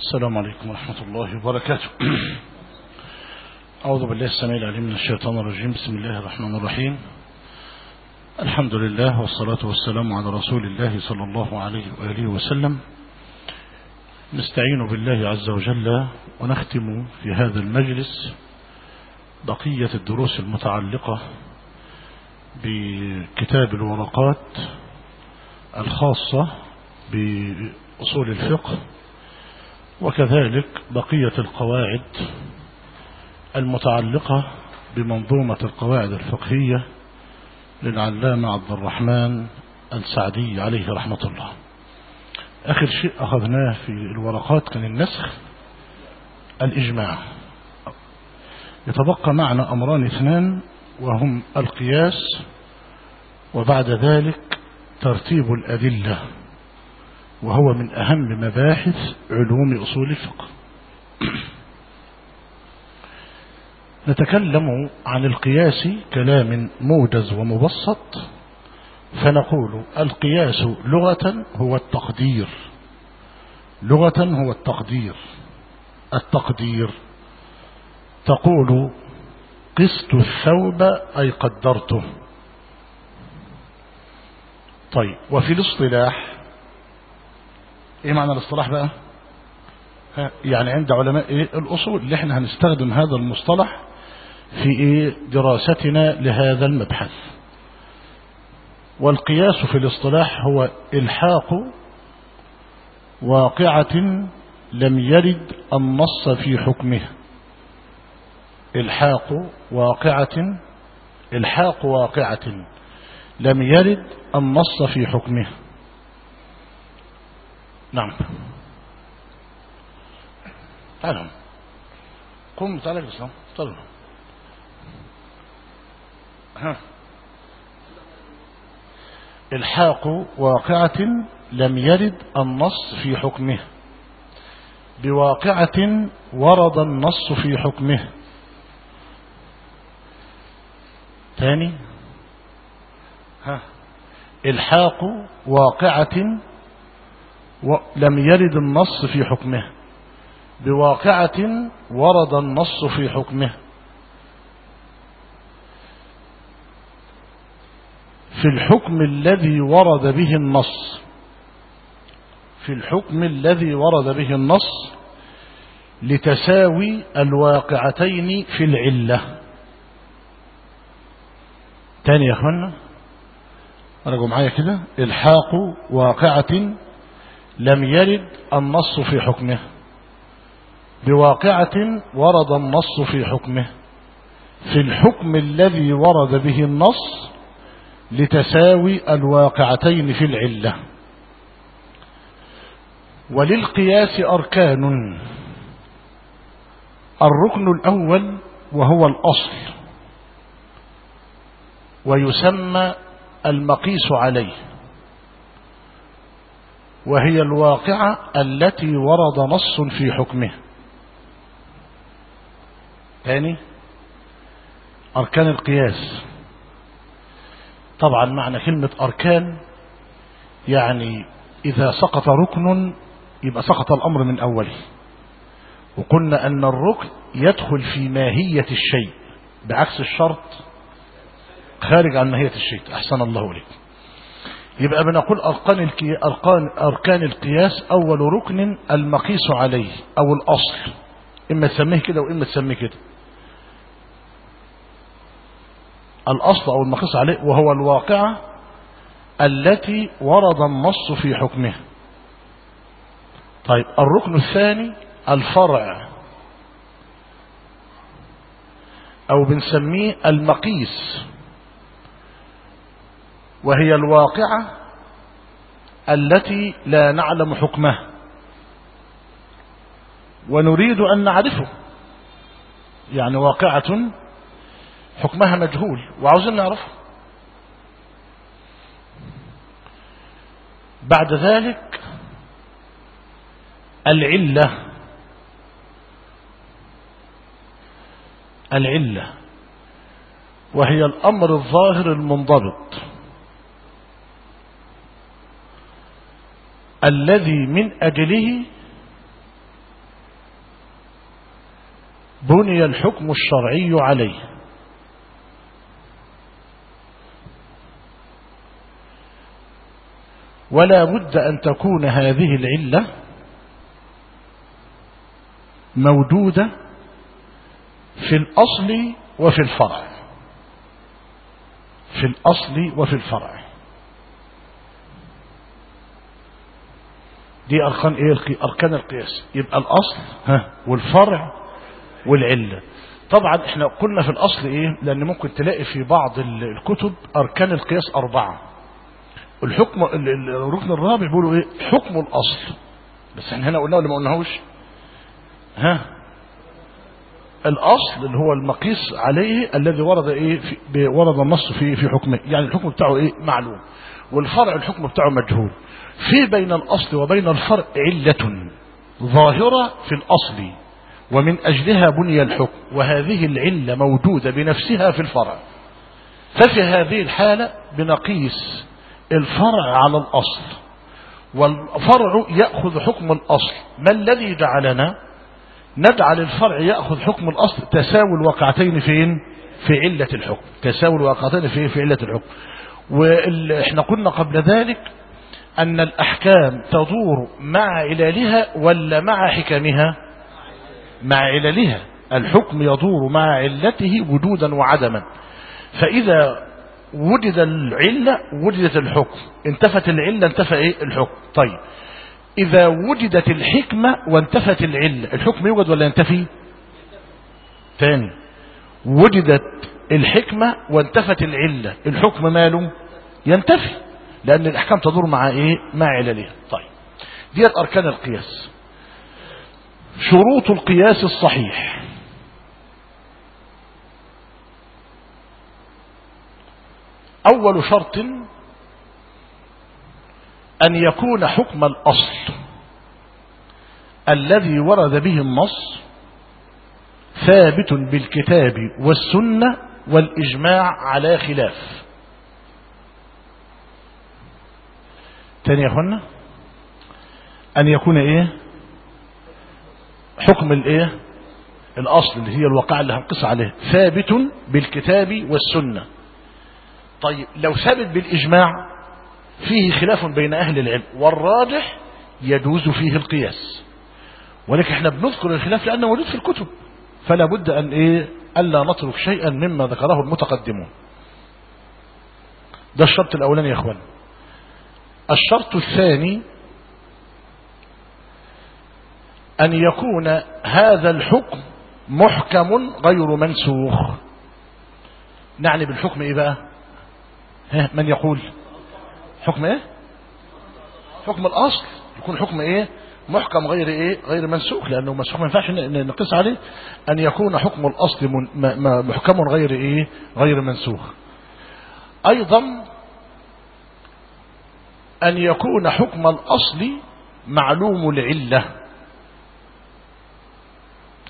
السلام عليكم ورحمة الله وبركاته. أعوذ بالله السميع العليم من الشيطان الرجيم. بسم الله الرحمن الرحيم. الحمد لله والصلاة والسلام على رسول الله صلى الله عليه وآله وسلم. نستعين بالله عز وجل ونختم في هذا المجلس بقية الدروس المتعلقة بكتاب الورقات الخاصة بأصول الفقه وكذلك بقية القواعد المتعلقة بمنظومة القواعد الفقهية للعلامة عبد الرحمن السعدي عليه رحمة الله. آخر شيء أخذناه في الورقات كان النسخ الإجماع. يتبقى معنا أمران اثنان وهم القياس وبعد ذلك ترتيب الأدلة. وهو من أهم مباحث علوم أصول الفقه. نتكلم عن القياس كلام موجز ومبسط فنقول القياس لغة هو التقدير. لغة هو التقدير. التقدير. تقول قست الثوب أي قدرته. طيب وفي الاصطلاح إيه معنى الاصطلاح بقى؟ يعني عند علماء إيه؟ الأصول. اللي إحنا هنستخدم هذا المصطلح في إيه؟ دراستنا لهذا المبحث. والقياس في الاصطلاح هو إلحاق واقعة لم يرد النص في حكمه. إلحاق واقعة إلحاق واقعة لم يرد النص في حكمه. نعم. تعالوا. قم تعالى الإسلام تعالوا. ها. إلحاق واقعة لم يرد النص في حكمه. بواقعة ورد النص في حكمه. ثاني. ها. إلحاق واقعة لم يرد النص في حكمه. بواقعة ورد النص في حكمه. في الحكم الذي ورد به النص. في الحكم الذي ورد به النص لتساوي الواقعتين في العلة. تاني يا أخوانا. رجعوا معايا كده. إلحاق واقعة لم يرد النص في حكمه. بواقعة ورد النص في حكمه. في الحكم الذي ورد به النص لتساوي الواقعتين في العلة. وللقياس أركان. الركن الأول وهو الأصل. ويسمى المقيس عليه. وهي الواقعة التي ورد نص في حكمه. ثاني أركان القياس. طبعا معنى كلمة أركان يعني إذا سقط ركن يبقى سقط الأمر من أوله. وقلنا أن الركن يدخل في ماهية الشيء بعكس الشرط خارج عن ماهية الشيء. أحسن الله إليك. يبقى بنقول أركان. أركان... أركان القياس أول ركن المقيس عليه أو الأصل. إما تسميه كده وإما تسميه كده. الأصل أو المقيس عليه وهو الواقعة التي ورد النص في حكمه طيب الركن الثاني الفرع أو بنسميه المقيس. وهي الواقعة التي لا نعلم حكمها. ونريد أن نعرفه. يعني واقعة حكمها مجهول وعاوزين نعرفه. بعد ذلك العلة العلة وهي الأمر الظاهر المنضبط. الذي من أجله بني الحكم الشرعي عليه. ولا بد أن تكون هذه العلة موجودة في الأصل وفي الفرع. في الأصل وفي الفرع. دي أركان إيه؟ أركان القياس. يبقى الأصل ها. والفرع والعلة. طبعا إحنا قلنا في الأصل إيه؟ لأن ممكن تلاقي في بعض الكتب أركان القياس أربعة. الحكم الركن الرابع بيقولوا إيه؟ حكم الأصل. بس إحنا هنا قلنا ولا ما قلناهوش؟ ها؟ الأصل اللي هو المقيس عليه الذي ورد إيه؟ في ورد النص في في حكمه. يعني الحكم بتاعه إيه؟ معلوم. والفرع الحكم بتاعه مجهول. في بين الأصل وبين الفرع علة ظاهرة في الأصل ومن أجلها بني الحكم وهذه العلة موجودة بنفسها في الفرع. ففي هذه الحالة بنقيس الفرع على الأصل والفرع يأخذ حكم الأصل. ما الذي جعلنا؟ نجعل الفرع يأخذ حكم الأصل تساوي الواقعتين فين في علة الحكم. تساوي الواقعتين في في علة الحكم. وإحنا قلنا قبل ذلك أن الأحكام تدور مع علالها ولا مع حكمها مع علالها. الحكم يدور مع علته وجودا وعدما. فإذا وجد العلة وجدت الحكم. انتفت العلة انتفى إيه؟ الحكم. طيب. إذا وجدت الحكمة وانتفت العلة الحكم يوجد ولا ينتفي؟ ثاني وجدت الحكمة وانتفت العلة الحكم ماله؟ ينتفي. لأن الأحكام تدور مع إيه؟ مع عللها. طيب. ديت أركان القياس. شروط القياس الصحيح. أول شرط أن يكون حكم الأصل الذي ورد به النص ثابت بالكتاب والسنة والإجماع على خلاف. تاني يا أخوانا أن يكون إيه؟ حكم الإيه الأصل اللي هي الواقع اللي هنقص عليه ثابت بالكتاب والسنة. طيب لو ثابت بالإجماع فيه خلاف بين أهل العلم والراجح يجوز فيه القياس. ولكن إحنا بنذكر الخلاف لأنه موجود في الكتب. فلا بد أن إيه؟ ألا نترك شيئا مما ذكره المتقدمون. ده الشرط الأولاني يا أخوان. الشرط الثاني أن يكون هذا الحكم محكم غير منسوخ. نعني بالحكم إيه بقى؟ ها من يقول؟ حكم إيه؟ حكم الأصل. يكون حكم إيه؟ محكم غير إيه؟ غير منسوخ لأنه منسوخ ما ينفعش نقيس عليه أن يكون حكم الأصل محكم غير إيه؟ غير منسوخ. أيضا أن يكون حكم الأصل معلوم العلة.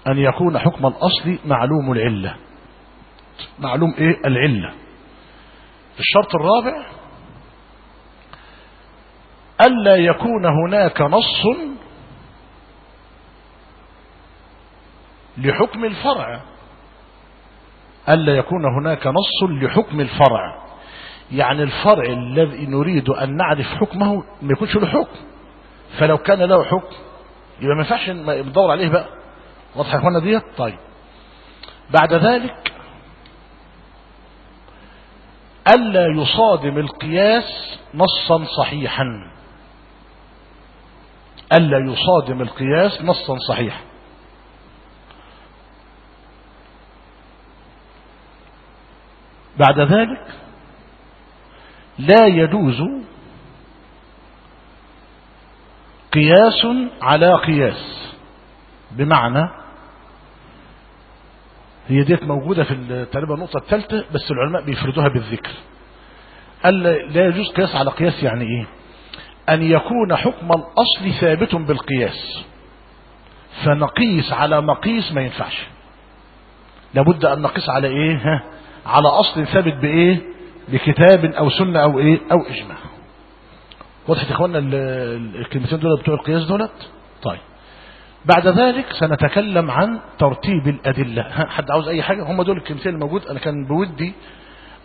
أن يكون حكم الأصل معلوم العلة. معلوم إيه؟ العلة. الشرط الرابع ألا يكون هناك نص لحكم الفرع. ألا يكون هناك نص لحكم الفرع. يعني الفرع الذي نريد أن نعرف حكمه ما يكونش له حكم. فلو كان له حكم يبقى ما ينفعش ندور عليه بقى. واضح يا اخوانا ديت؟ طيب. بعد ذلك ألا يصادم القياس نصا صحيحا. ألا يصادم القياس نصا صحيحا. بعد ذلك لا يجوز قياس على قياس. بمعنى هي ديت موجودة في تقريبا النقطة الثالثة بس العلماء بيفردوها بالذكر. قال لا يجوز قياس على قياس يعني إيه؟ أن يكون حكم الأصل ثابت بالقياس. فنقيس على مقيس ما ينفعش. لابد أن نقيس على إيه؟ ها على أصل ثابت بإيه؟ بكتاب أو سنة أو إيه أو إجماع. وضحت يا اخوانا الكلمتين دول بتوع القياس دولت؟ طيب. بعد ذلك سنتكلم عن ترتيب الأدلة. ها، حد عاوز أي حاجة؟ هم دول الكلمتين الموجود أنا كان بودي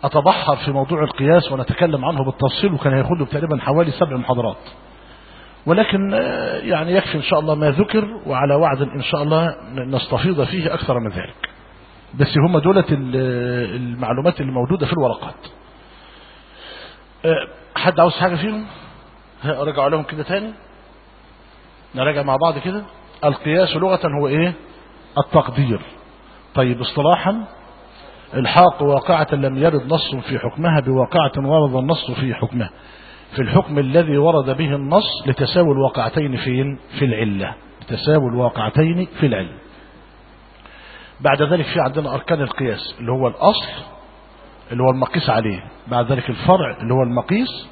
أتبحر في موضوع القياس ونتكلم عنه بالتفصيل وكان هياخد تقريبا حوالي سبع محاضرات. ولكن آه، يعني يكفي إن شاء الله ما ذكر وعلى وعد إن شاء الله نستفيض فيه أكثر من ذلك. بس هم دولة ال- المعلومات اللي موجودة في الورقات. حد عاوز حاجة فيهم؟ أرجع لهم كده تاني. نراجع مع بعض كده. القياس لغة هو إيه؟ التقدير. طيب اصطلاحا الحاق واقعة لم يرد نص في حكمها بواقعة ورد النص في حكمها في الحكم الذي ورد به النص لتساوي الواقعتين فين؟ في العلة. لتساوي الواقعتين في العلة. بعد ذلك في عندنا أركان القياس اللي هو الأصل اللي هو المقيس عليه. بعد ذلك الفرع اللي هو المقيس.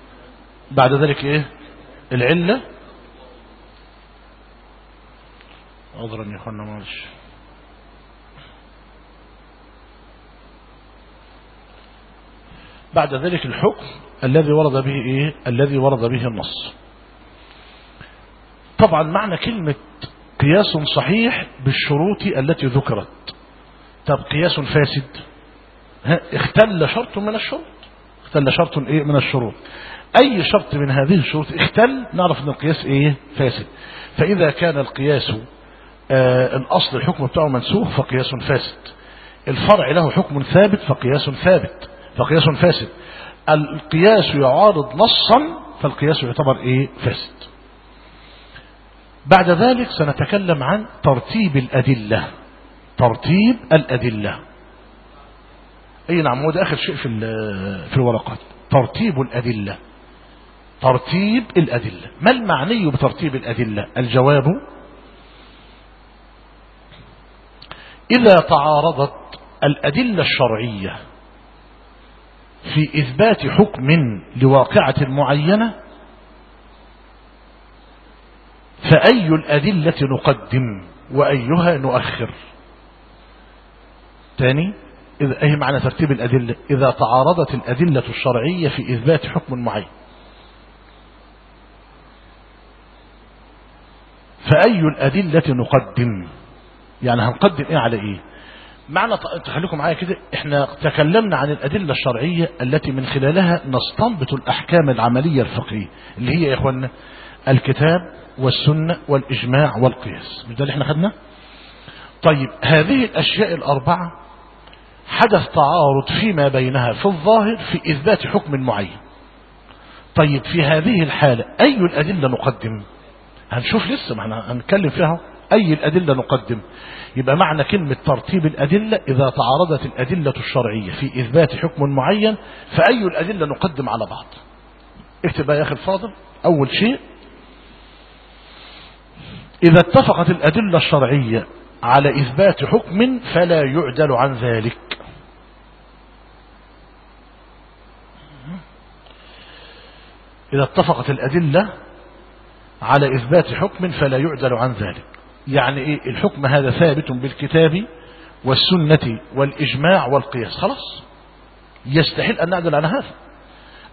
بعد ذلك إيه؟ العلة. عذرا يا أخوانا معلش. بعد ذلك الحكم الذي ورد به إيه؟ الذي ورد به النص. طبعا معنى كلمة قياس صحيح بالشروط التي ذكرت. طب قياس فاسد. اختل شرط من الشروط. اختل شرط إيه؟ من الشروط. أي شرط من هذه الشروط اختل نعرف إن القياس إيه؟ فاسد. فإذا كان القياس آه الأصل الحكم بتاعه منسوخ فقياس فاسد. الفرع له حكم ثابت فقياس ثابت. فقياس فاسد. القياس يعارض نصا فالقياس يعتبر إيه؟ فاسد. بعد ذلك سنتكلم عن ترتيب الأدلة. ترتيب الأدلة. أي نعم هو ده آخر شيء في في الورقات. ترتيب الأدلة. ترتيب الأدلة. ما المعني بترتيب الأدلة؟ الجواب إذا تعارضت الأدلة الشرعية في إثبات حكم لواقعة معينة فأي الأدلة نقدم وأيها نؤخر؟ تاني إذا أي معنى ترتيب الأدلة؟ إذا تعارضت الأدلة الشرعية في إثبات حكم معين. فأي الأدلة نقدم؟ يعني هنقدم إيه على إيه؟ معنى تخليكم معايا كده إحنا تكلمنا عن الأدلة الشرعية التي من خلالها نستنبط الأحكام العملية الفقهية اللي هي يا إخوانا الكتاب والسنة والإجماع والقياس. مش ده اللي إحنا خدنا طيب هذه الأشياء الأربعة حدث تعارض فيما بينها في الظاهر في إثبات حكم معين. طيب في هذه الحالة أي الأدلة نقدم؟ هنشوف لسه ما إحنا هنتكلم فيها أي الأدلة نقدم؟ يبقى معنى كلمة ترتيب الأدلة إذا تعارضت الأدلة الشرعية في إثبات حكم معين فأي الأدلة نقدم على بعض؟ اكتب يا أخي الفاضل أول شيء. إذا اتفقت الأدلة الشرعية على إثبات حكم فلا يعدل عن ذلك. إذا اتفقت الأدلة على إثبات حكم فلا يعدل عن ذلك. يعني إيه؟ الحكم هذا ثابت بالكتاب والسنة والإجماع والقياس. خلاص. يستحيل أن نعدل عن هذا.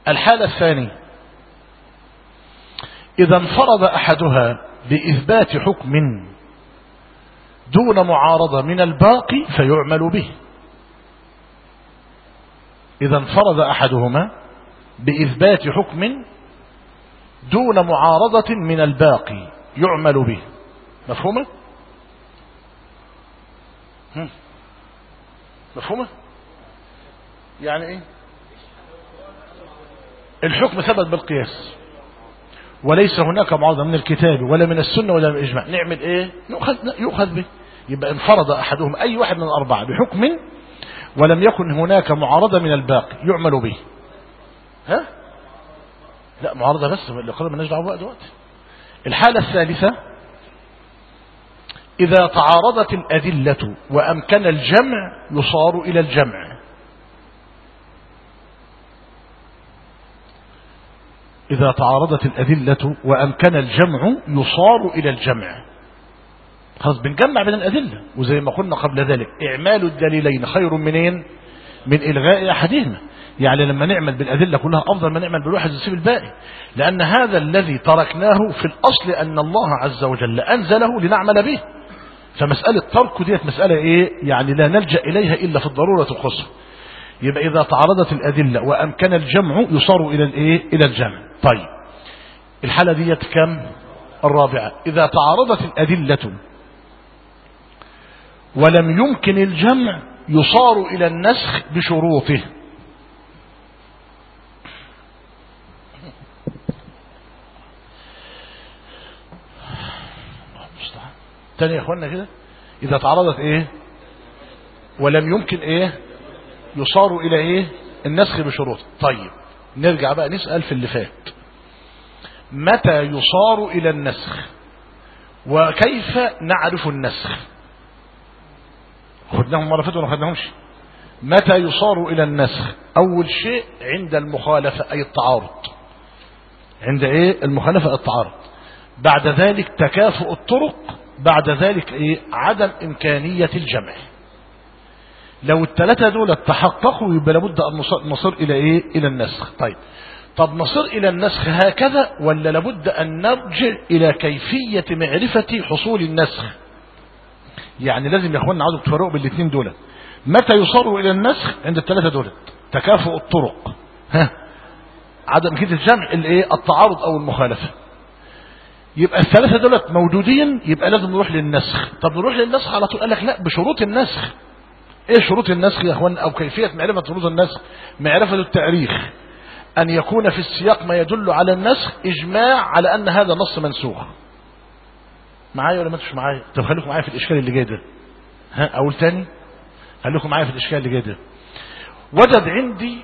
الحالة الثانية. إذا انفرد أحدها بإثبات حكم دون معارضة من الباقي فيعمل به. إذا انفرد أحدهما بإثبات حكم دون معارضة من الباقي يعمل به. مفهومة. مفهومة؟ يعني إيه؟ الحكم ثبت بالقياس. وليس هناك معارضة من الكتاب ولا من السنة ولا من الإجماع. نعمل إيه؟ يؤخذ به. يبقى انفرد أحدهم أي واحد من الأربعة بحكم ولم يكن هناك معارضة من الباقي يعمل به. ها؟ لا معارضة بس اللي قال مالناش دعوه بقى دلوقتي. الحالة الثالثة إذا تعارضت الأدلة وأمكن الجمع يصار إلى الجمع. إذا تعارضت الأدلة وأمكن الجمع يصار إلى الجمع. خلاص بنجمع بين الأدلة. وزي ما قلنا قبل ذلك إعمال الدليلين خير منين؟ من إلغاء أحدهما يعني لما نعمل بالأدلة كلها أفضل ما نعمل بالواحد نسيب الباقي. لأن هذا الذي تركناه في الأصل أن الله عز وجل أنزله لنعمل به. فمسألة ترك ديت مسألة إيه؟ يعني لا نلجأ إليها إلا في الضرورة القصوى يبقى إذا تعارضت الأدلة وأمكن الجمع يصار إلى الإيه إلى الجمع. طيب. الحالة ديت كم؟ الرابعة. إذا تعارضت الأدلة ولم يمكن الجمع يصار إلى النسخ بشروطه. تاني يا اخوانا كده إذا تعرضت إيه؟ ولم يمكن إيه؟ يصار إلى إيه؟ النسخ بشروط طيب نرجع بقى نسأل في اللي فات. متى يصار إلى النسخ؟ وكيف نعرف النسخ؟ خدناهم مرة فاتوا ولا خدناهمش؟ متى يصار إلى النسخ؟ أول شيء عند المخالفة أي التعارض. عند إيه؟ المخالفة التعارض. بعد ذلك تكافؤ الطرق بعد ذلك إيه؟ عدم إمكانية الجمع. لو الثلاثة دول تحققوا يبقى لابد أن نصير إلى إيه؟ إلى النسخ. طيب. طب نصير إلى النسخ هكذا ولا لابد أن نرجع إلى كيفية معرفة حصول النسخ؟ يعني لازم يا اخوانا عاوزوا تفرقوا بالاثنين دول متى يصاروا إلى النسخ؟ عند الثلاثة دول تكافؤ الطرق. ها؟ عدم كده الجمع الايه؟ التعارض أو المخالفة. يبقى الثلاثة دولت موجودين يبقى لازم نروح للنسخ. طب نروح للنسخ على طول؟ قال لك لا بشروط النسخ. إيه شروط النسخ يا اخوان أو كيفية معرفة شروط النسخ؟ معرفة التاريخ. أن يكون في السياق ما يدل على النسخ إجماع على أن هذا نص منسوخ. معايا ولا ما انتوش معايا؟ طب خليكم معايا في الإشكال اللي جاي ده. ها أقول تاني؟ خليكم معايا في الإشكال اللي جاي ده. وجد عندي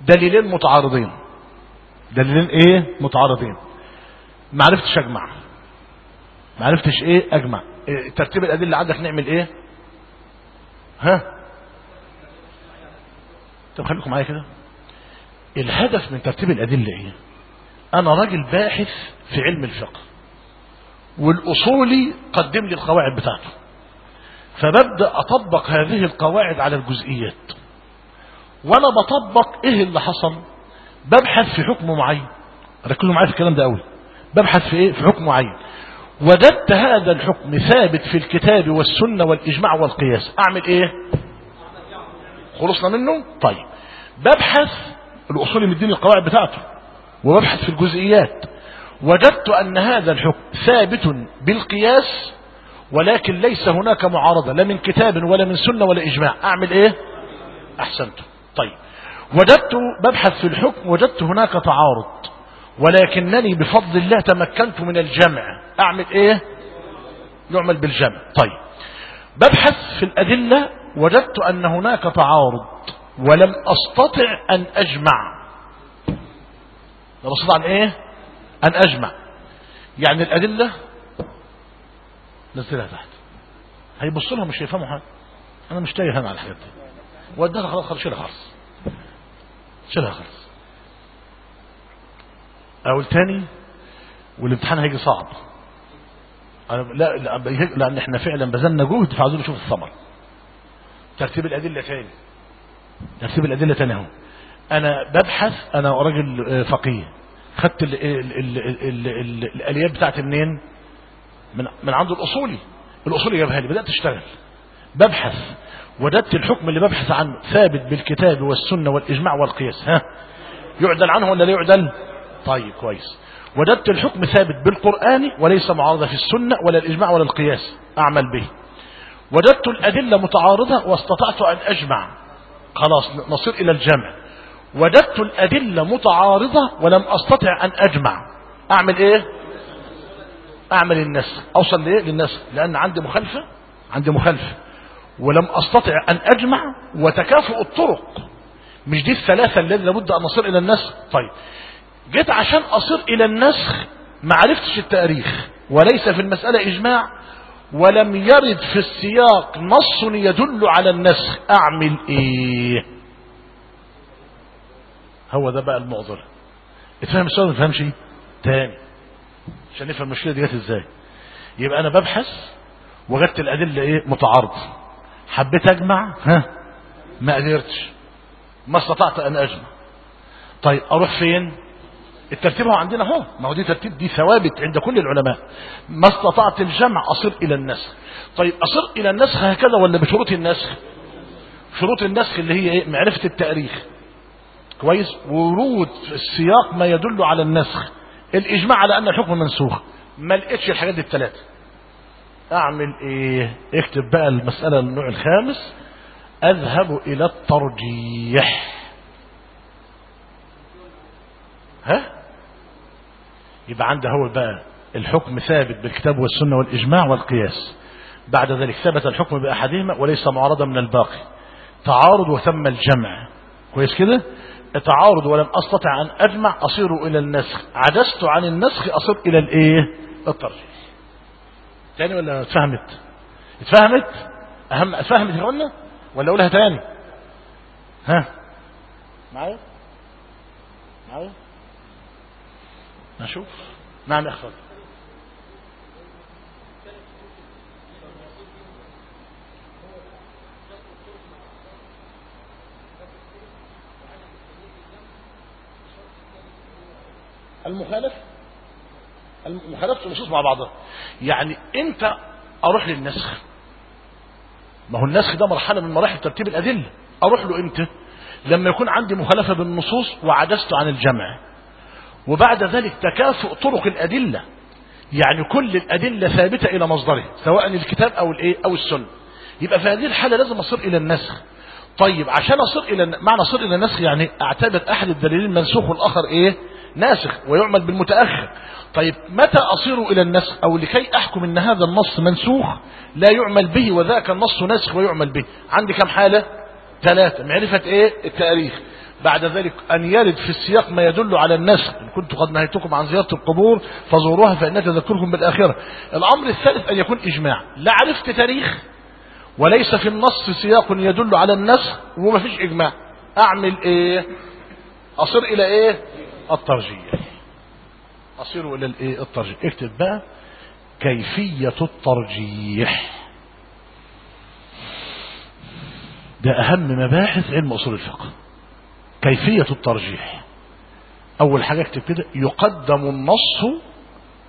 دليلين متعارضين. دليلين إيه؟ متعارضين. ما عرفتش أجمع. ما عرفتش إيه أجمع. إيه ترتيب الأدلة عندك نعمل إيه؟ ها؟ طب خليكم معايا كده. الهدف من ترتيب الأدلة إيه؟ أنا راجل باحث في علم الفقه. والاصولي قدم لي القواعد بتاعته. فببدأ أطبق هذه القواعد على الجزئيات. وأنا بطبق إيه اللي حصل؟ ببحث في حكم معين. ركزوا معايا في الكلام ده قوي ببحث في إيه؟ في حكم معين. وجدت هذا الحكم ثابت في الكتاب والسنة والإجماع والقياس. أعمل إيه؟ خلصنا منه؟ طيب. ببحث الأصول مديني القواعد بتاعته. وببحث في الجزئيات. وجدت أن هذا الحكم ثابت بالقياس ولكن ليس هناك معارضة لا من كتاب ولا من سنة ولا إجماع. أعمل إيه؟ أحسنت. طيب. وجدت ببحث في الحكم وجدت هناك تعارض ولكنني بفضل الله تمكنت من الجمع. أعمل إيه؟ نعمل بالجمع. طيب. ببحث في الأدلة وجدت أن هناك تعارض ولم أستطع أن أجمع. لم استطع عن إيه؟ أن أجمع. يعني الأدلة نزلها تحت. هيبص لها مش هيفهموا حاجة أنا مش تايه أنا على الحاجات دي. وديها خلاص خلاص شيلها خالص شيلها خالص أقول تاني والامتحان هيجي صعب. أنا لا, لأن إحنا فعلا بذلنا جهد فعاوزين نشوف الثمر. ترتيب الأدلة تاني. ترتيب الأدلة تاني أهو. أنا ببحث أنا راجل فقيه. خدت ال ال ال ال ال الآليات بتاعتي منين؟ من من عند الأصولي. الأصولي جابها لي بدأت أشتغل. ببحث. وجدت الحكم اللي ببحث عنه ثابت بالكتاب والسنة والإجماع والقياس. ها؟ يعدل عنه ولا لا يعدل؟ طيب كويس. وجدت الحكم ثابت بالقرآن وليس معارضة في السنة ولا الإجماع ولا القياس. أعمل به. وجدت الأدلة متعارضة واستطعت أن أجمع. خلاص نصير إلى الجمع. وجدت الأدلة متعارضة ولم أستطع أن أجمع. أعمل إيه؟ أعمل النسخ أوصل لإيه؟ للنسخ لأن عندي مخالفة. عندي مخالفة. ولم أستطع أن أجمع وتكافؤ الطرق. مش دي الثلاثة الذي لابد أن نصير إلى النسخ؟ طيب. جيت عشان أصير إلى النسخ ما عرفتش التاريخ. وليس في المسألة إجماع. ولم يرد في السياق نص يدل على النسخ. أعمل إيه؟ هو ده بقى المعضلة اتفهم السؤال ما تفهمش؟ تاني. عشان نفهم المشكلة دي جت إزاي. يبقى أنا ببحث وجدت الأدلة إيه؟ متعارضة. حبيت أجمع؟ ها؟ ما قدرتش. ما استطعت أن أجمع. طيب أروح فين؟ الترتيب هو عندنا هو ما هو دي ترتيب دي ثوابت عند كل العلماء. ما استطعت الجمع أصير إلى النسخ. طيب أصير إلى النسخ هكذا ولا بشروط النسخ؟ شروط النسخ اللي هي إيه؟ معرفة التاريخ. كويس؟ ورود في السياق ما يدل على النسخ. الإجماع على أن الحكم منسوخ. ما لقيتش الحاجات دي الثلاثة أعمل إيه؟ اكتب بقى المسألة النوع الخامس. أذهب إلى الترجيح. ها؟ يبقى عنده هو بقى الحكم ثابت بالكتاب والسنة والإجماع والقياس. بعد ذلك ثبت الحكم بأحدهما وليس معارضا من الباقي. تعارض وتم الجمع. كويس كده؟ تعارض ولم أستطع أن أجمع أصير إلى النسخ. عجزت عن النسخ أصير إلى الإيه؟ الترجيح. تاني ولا اتفهمت؟ اتفهمت؟ أهم أتفهمت يا قلنا ولا أقولها تاني؟ ها؟ معايا؟ معايا؟ نشوف. نعم المخالف المخالفة النصوص مع بعضها. يعني انت أروح للنسخ. ما هو النسخ ده مرحلة من مراحل ترتيب الأدلة. أروح له إمتى؟ لما يكون عندي مخالفة بالنصوص وعجزت عن الجمع. وبعد ذلك تكافؤ طرق الأدلة. يعني كل الأدلة ثابتة إلى مصدره سواء الكتاب أو الإيه؟ أو السنة. يبقى في هذه الحالة لازم أصير إلى النسخ. طيب عشان أصير إلى معنى أصير إلى النسخ يعني أعتبر أحد الدليلين منسوخ والآخر إيه؟ ناسخ ويعمل بالمتأخر. طيب متى أصير إلى النسخ؟ أو لكي أحكم أن هذا النص منسوخ لا يعمل به وذاك النص ناسخ ويعمل به. عندي كم حالة؟ ثلاثة. معرفة إيه؟ التاريخ. بعد ذلك أن يرد في السياق ما يدل على النسخ. إن كنت قد نهيتكم عن زيارة القبور فزوروها فإنها تذكركم بالآخرة. الأمر الثالث أن يكون إجماع. لا عرفت تاريخ وليس في النص سياق يدل على النسخ وما فيش إجماع. أعمل إيه؟ أصير إلى إيه؟ الترجيح. أصير إلى الإيه؟ الترجيح. اكتب بقى كيفية الترجيح. ده أهم مباحث علم أصول الفقه. كيفية الترجيح. أول حاجة اكتب كده يقدم النص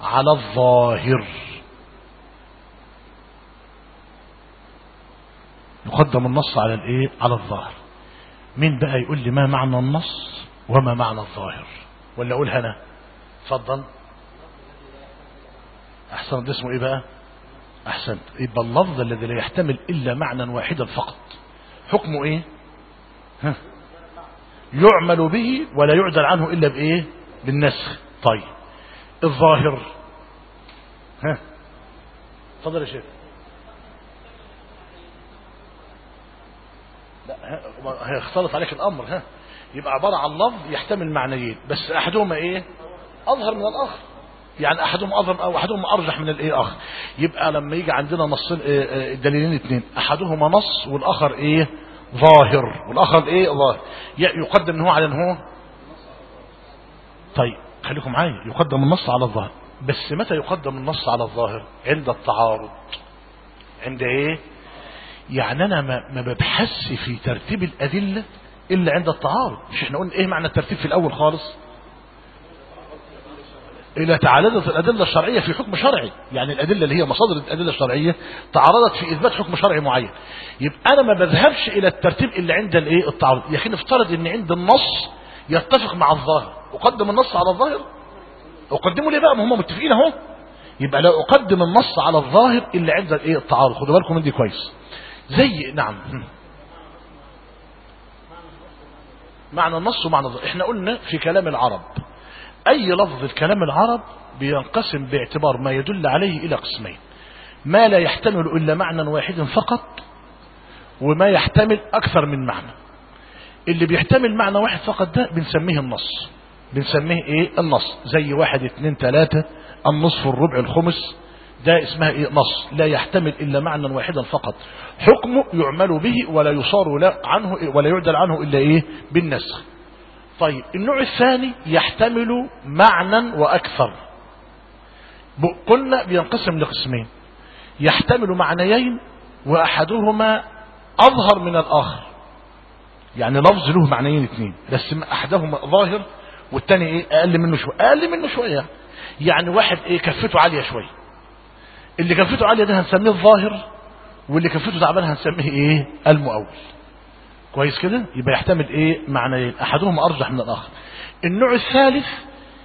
على الظاهر. يقدم النص على الإيه؟ على الظاهر. مين بقى يقول لي ما معنى النص؟ وما معنى الظاهر؟ ولا اقولها أنا اتفضل أحسن ده اسمه إيه بقى؟ احسنت يبقى اللفظ الذي لا يحتمل إلا معنى واحدا فقط. حكمه إيه؟ ها. يعمل به ولا يعدل عنه إلا بإيه؟ بالنسخ. طيب. الظاهر. ها. تفضل يا شيخ. لا هيختلط عليك الأمر ها. يبقى عبارة عن لفظ يحتمل معنيين. بس أحدهما إيه؟ أظهر من الآخر يعني أحدهما أظهر أو أحدهما أرجح من الإيه آخر يبقى لما يجي عندنا نصين دليلين اثنين أحدهما نص والآخر إيه؟ ظاهر. والآخر إيه؟ ظاهر. يقدم ان هو على ان هو؟ طيب خليكم معايا. يقدم النص على الظاهر. بس متى يقدم النص على الظاهر؟ عند التعارض. عند إيه؟ يعني أنا ما, ما ببحث في ترتيب الأدلة إلا عند التعارض مش إحنا قلنا إيه معنى الترتيب في الأول خالص؟ إلى تعارضت الأدلة الشرعية في حكم شرعي. يعني الأدلة اللي هي مصادر الأدلة الشرعية تعارضت في إثبات حكم شرعي معين. يبقى أنا ما بذهبش إلى الترتيب اللي عند الإيه؟ التعارض يا أخي نفترض إن عند النص يتفق مع الظاهر. أقدم النص على الظاهر؟ أقدمه ليه بقى؟ ما هم متفقين أهو. يبقى لا أقدم النص على الظاهر إلا عند الإيه؟ التعارض. خدوا بالكم من دي كويس. زي نعم. معنى النص ومعنى الظاهر إحنا قلنا في كلام العرب أي لفظ في كلام العرب بينقسم باعتبار ما يدل عليه إلى قسمين ما لا يحتمل إلا معنى واحد فقط وما يحتمل أكثر من معنى. اللي بيحتمل معنى واحد فقط ده بنسميه النص. بنسميه إيه؟ النص. زي واحد اتنين تلاتة النصف الربع الخمس. ده اسمها إيه؟ نص. لا يحتمل إلا معنى واحدا فقط. حكمه يعمل به ولا يصار لا عنه ولا يعدل عنه إلا إيه؟ بالنسخ. طيب النوع الثاني يحتمل معنى وأكثر. قلنا بينقسم لقسمين. يحتمل معنيين وأحدهما أظهر من الآخر. يعني لفظ له معنيين اثنين بس أحدهما ظاهر والتاني إيه؟ أقل منه شوية. أقل منه شوية. يعني واحد إيه؟ كفته عالية شوية. اللي كفته عاليه ده هنسميه الظاهر واللي كفته تعبانه هنسميه إيه؟ المؤول. كويس كده؟ يبقى يحتمل إيه؟ معنيين. أحدهما أرجح من الآخر. النوع الثالث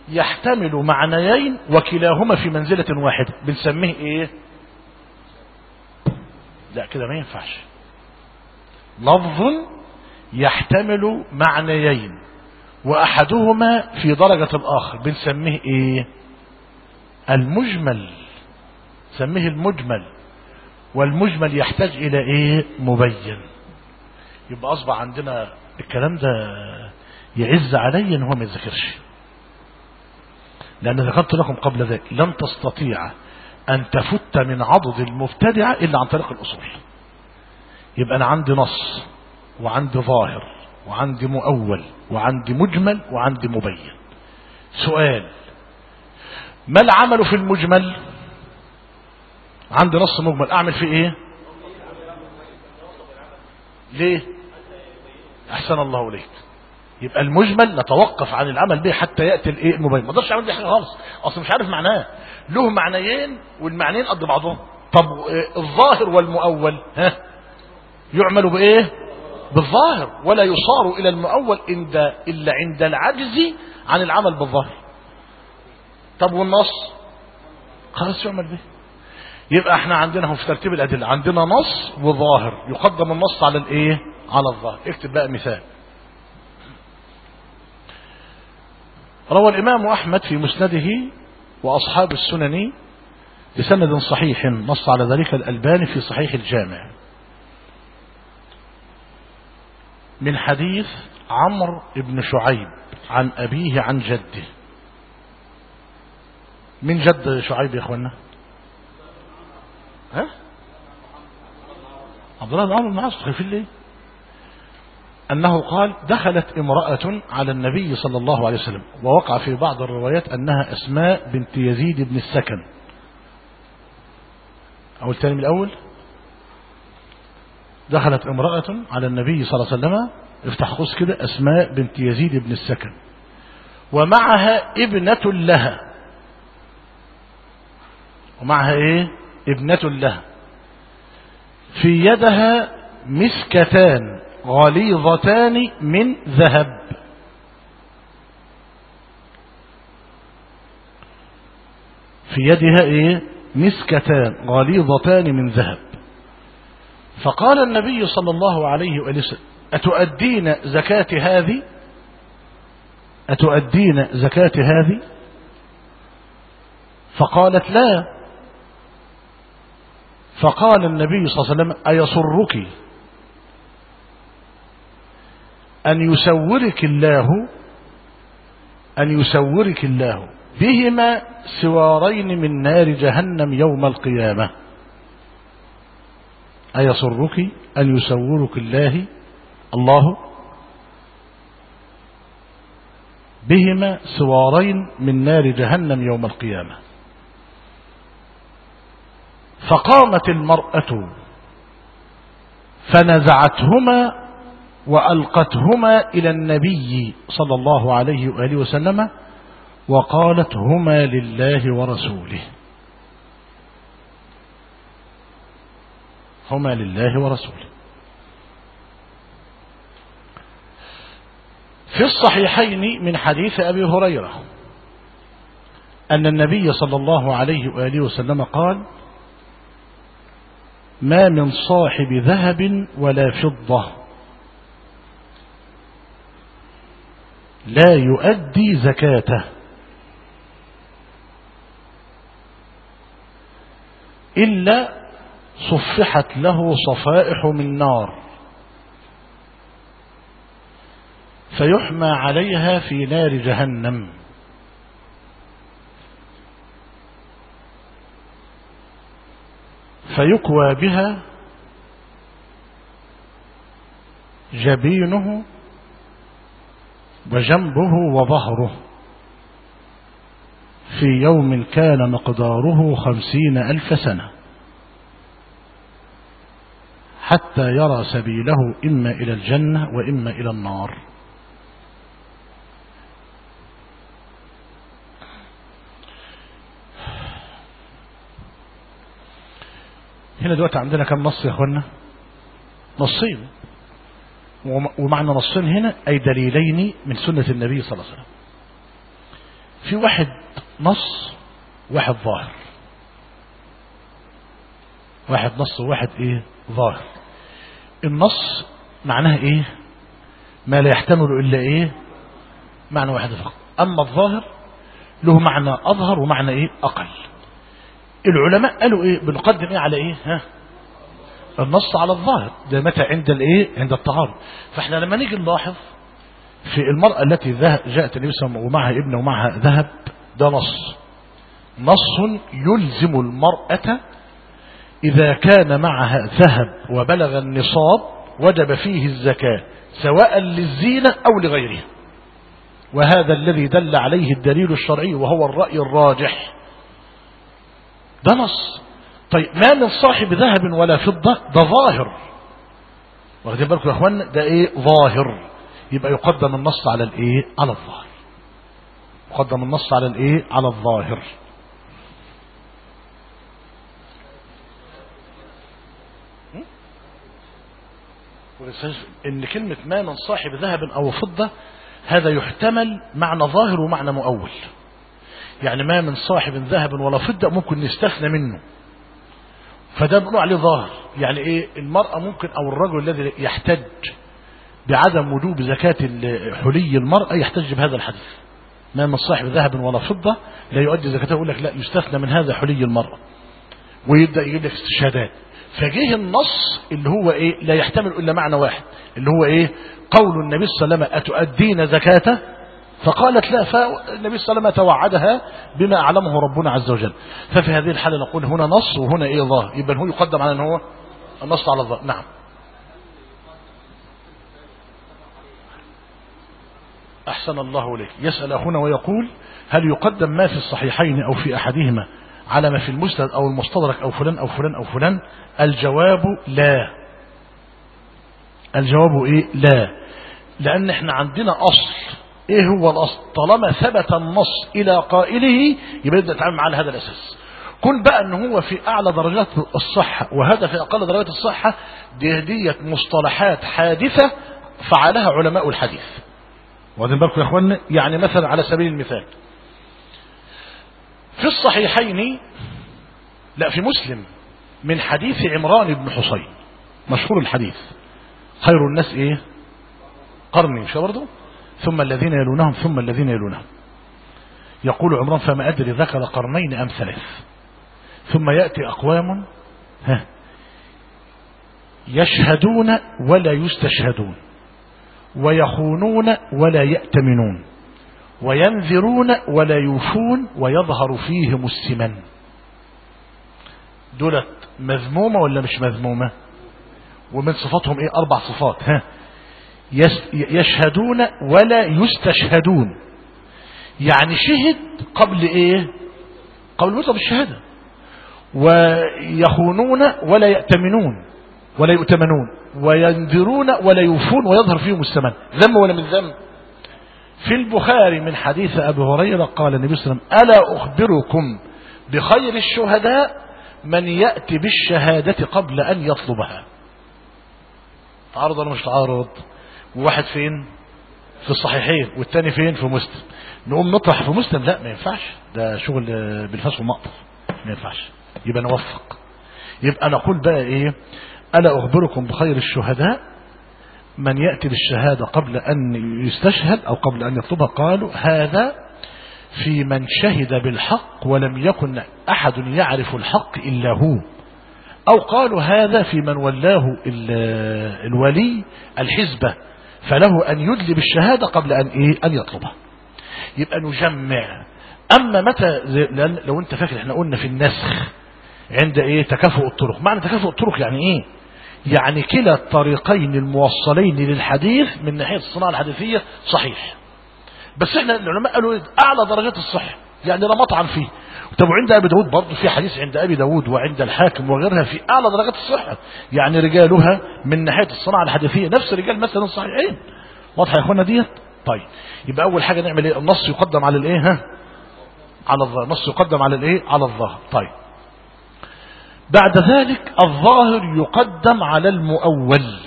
يحتمل معنيين وكلاهما في منزلة واحدة. بنسميه إيه؟ لا كده ما ينفعش. لفظ يحتمل معنيين وأحدهما في درجة الآخر. بنسميه إيه؟ المجمل. سميه المجمل والمجمل يحتاج إلى إيه؟ مبين. يبقى أصبح عندنا الكلام ده يعز علي إن هو ما يذكرش. لأن ذكرت لكم قبل ذلك لن تستطيع أن تفت من عضد المبتدعة إلا عن طريق الأصول. يبقى أنا عندي نص وعندي ظاهر وعندي مؤول وعندي مجمل وعندي مبين. سؤال ما العمل في المجمل؟ عندي نص مجمل. أعمل فيه إيه؟ ليه؟ أحسن الله إليك. يبقى المجمل نتوقف عن العمل به حتى يأتي الإيه؟ المبين. ما أقدرش أعمل به حاجة خالص. أصل مش عارف معناه. له معنيين والمعنيين قد بعضهم. طب الظاهر والمؤول ها؟ يعمل بإيه؟ بالظاهر. ولا يصار إلى المؤول عند إلا عند العجز عن العمل بالظاهر. طب والنص؟ خلاص يعمل به. يبقى إحنا عندنا في ترتيب الأدلة. عندنا نص وظاهر. يقدم النص على الإيه؟ على الظاهر. اكتب بقى مثال. روى الإمام أحمد في مسنده وأصحاب السنن بسند صحيح. نص على ذلك الألباني في صحيح الجامع. من حديث عمرو بن شعيب عن أبيه عن جده. من جد شعيب يا إخوانا؟ ها؟ عبد الله بن عمرو بن العاص خايفين ليه؟ أنه قال دخلت امرأة على النبي صلى الله عليه وسلم ووقع في بعض الروايات أنها أسماء بنت يزيد بن السكن. أول تاني من الأول. دخلت امرأة على النبي صلى الله عليه وسلم افتح قوس كده أسماء بنت يزيد بن السكن. ومعها ابنة لها. ومعها إيه؟ ابنة لها في يدها مسكتان غليظتان من ذهب. في يدها إيه؟ مسكتان غليظتان من ذهب. فقال النبي صلى الله عليه وسلم أتؤدين زكاة هذه؟ أتؤدين زكاة هذه؟ فقالت لا. فقال النبي صلى الله عليه وسلم أيسرك أن يسورك الله أن يسورك الله بهما سوارين من نار جهنم يوم القيامة. أيسرك أن يسورك الله الله بهما سوارين من نار جهنم يوم القيامة. فقامت المرأة فنزعتهما وألقتهما إلى النبي صلى الله عليه وآله وسلم وقالت هما لله ورسوله. هما لله ورسوله. في الصحيحين من حديث أبي هريرة أن النبي صلى الله عليه وآله وسلم قال ما من صاحب ذهب ولا فضة. لا يؤدي زكاته. إلا صفحت له صفائح من نار. فيحمى عليها في نار جهنم. فيكوى بها جبينه وجنبه وظهره. في يوم كان مقداره خمسين ألف سنة. حتى يرى سبيله إما إلى الجنة وإما إلى النار. هنا دلوقتي عندنا كم نص يا إخوانا؟ نصين. ومعنى نصين هنا أي دليلين من سنة النبي صلى الله عليه وسلم. في واحد نص واحد ظاهر. واحد نص وواحد إيه؟ ظاهر. النص معناه إيه؟ ما لا يحتمل إلا إيه؟ معنى واحد فقط. أما الظاهر له معنى أظهر ومعنى إيه؟ أقل. العلماء قالوا إيه؟ بنقدم إيه على إيه؟ ها؟ النص على الظاهر ده متى عند الإيه؟ عند التعارض فإحنا لما نيجي نلاحظ في المرأة التي جاءت النبي صلى الله عليه وسلم ومعها ابن ومعها ذهب ده نص. نص يلزم المرأة إذا كان معها ذهب وبلغ النصاب وجب فيه الزكاة سواء للزينة أو لغيرها. وهذا الذي دل عليه الدليل الشرعي وهو الرأي الراجح. ده نص. طيب ما من صاحب ذهب ولا فضة؟ ده ظاهر. واخدين بالكم يا اخوانا ده إيه؟ ظاهر. يبقى يقدم النص على الإيه؟ على الظاهر. يقدم النص على الإيه؟ على الظاهر. إن كلمة ما من صاحب ذهب أو فضة هذا يحتمل معنى ظاهر ومعنى مؤول. يعني ما من صاحب ذهب ولا فضة ممكن نستثنى منه. فده بنقول عليه ظاهر. يعني إيه؟ المرأة ممكن أو الرجل الذي يحتج بعدم وجوب زكاة حلي المرأة يحتج بهذا الحديث. ما من صاحب ذهب ولا فضة لا يؤدي زكاته يقول لك لا يستثنى من هذا حلي المرأة. ويبدأ يجيب لك استشهادات. فجه النص اللي هو إيه؟ لا يحتمل إلا معنى واحد اللي هو إيه؟ قول النبي صلى الله عليه وسلم أتؤدين زكاته؟ فقالت لا فالنبي صلى الله عليه وسلم توعدها بما أعلمه ربنا عز وجل. ففي هذه الحالة نقول هنا نص وهنا إيه ظاهر يبقى هو يقدم على أن هو النص على الظاهر نعم. أحسن الله إليك. يسأل هنا ويقول هل يقدم ما في الصحيحين أو في أحدهما على ما في المسند أو المستدرك أو فلان أو فلان أو فلان؟ الجواب لا. الجواب إيه؟ لا. لأن إحنا عندنا أصل. إيه هو الأصل؟ طالما ثبت النص إلى قائله يبقى يبدأ يتعامل معاه على هذا الأساس. كن بقى إن هو في أعلى درجات الصحة وهذا في أقل درجات الصحة دي هدية مصطلحات حادثة فعلها علماء الحديث. واخدين بالكم يا اخوانا يعني مثلا على سبيل المثال. في الصحيحين لا في مسلم من حديث عمران بن حصين مشهور الحديث. خير الناس إيه؟ قرني مش برضه ثم الذين يلونهم ثم الذين يلونهم. يقول عمران فما أدري ذكر قرنين أم ثلاث. ثم يأتي أقوام ها يشهدون ولا يستشهدون ويخونون ولا يأتمنون وينذرون ولا يوفون ويظهر فيهم السمن. دولت مذمومة ولا مش مذمومة؟ ومن صفاتهم إيه؟ أربع صفات ها. يشهدون ولا يستشهدون. يعني شهد قبل إيه؟ قبل مطلب الشهادة. ويخونون ولا يأتمنون ولا يؤتمنون وينذرون ولا يوفون ويظهر فيهم السمن ذم ولا من ذم؟ في البخاري من حديث أبي هريرة قال النبي صلى الله عليه وسلم ألا أخبركم بخير الشهداء من يأتي بالشهادة قبل أن يطلبها؟ تعارض ولا مش تعارض؟ وواحد فين في الصحيحين والتاني فين في مسلم. نقوم نطرح في مسلم؟ لا ما ينفعش. ده شغل بالفاس والمقطف. ما ينفعش. يبقى نوفق يبقى نقول بقى إيه؟ ألا أخبركم بخير الشهداء من يأتي بالشهادة قبل أن يستشهد أو قبل أن يطلبها؟ قالوا هذا في من شهد بالحق ولم يكن أحد يعرف الحق إلا هو. أو قالوا هذا في من ولاه الولي الحزبة. فله أن يدلي بالشهادة قبل أن إيه؟ أن يطلبها. يبقى نجمع. أما متى لو أنت فاكر إحنا قلنا في النسخ عند إيه؟ تكافؤ الطرق. معنى تكافؤ الطرق يعني إيه؟ يعني كلا الطريقين الموصلين للحديث من ناحية الصناعة الحديثية صحيح. بس إحنا العلماء قالوا إيه؟ أعلى درجات الصحة يعني لا مطعن فيه. طب وعند أبي داود برضه في حديث عند أبي داود وعند الحاكم وغيرها في أعلى درجات الصحة. يعني رجالها من ناحية الصناعة الحديثية نفس رجال مثلا الصحيحين واضحه يا إخوانا ديت؟ طيب. يبقى أول حاجة نعمل إيه؟ النص يقدم على الإيه؟ ها؟ على الظاهر النص يقدم على الإيه؟ على الظاهر. طيب. بعد ذلك الظاهر يقدم على المؤول.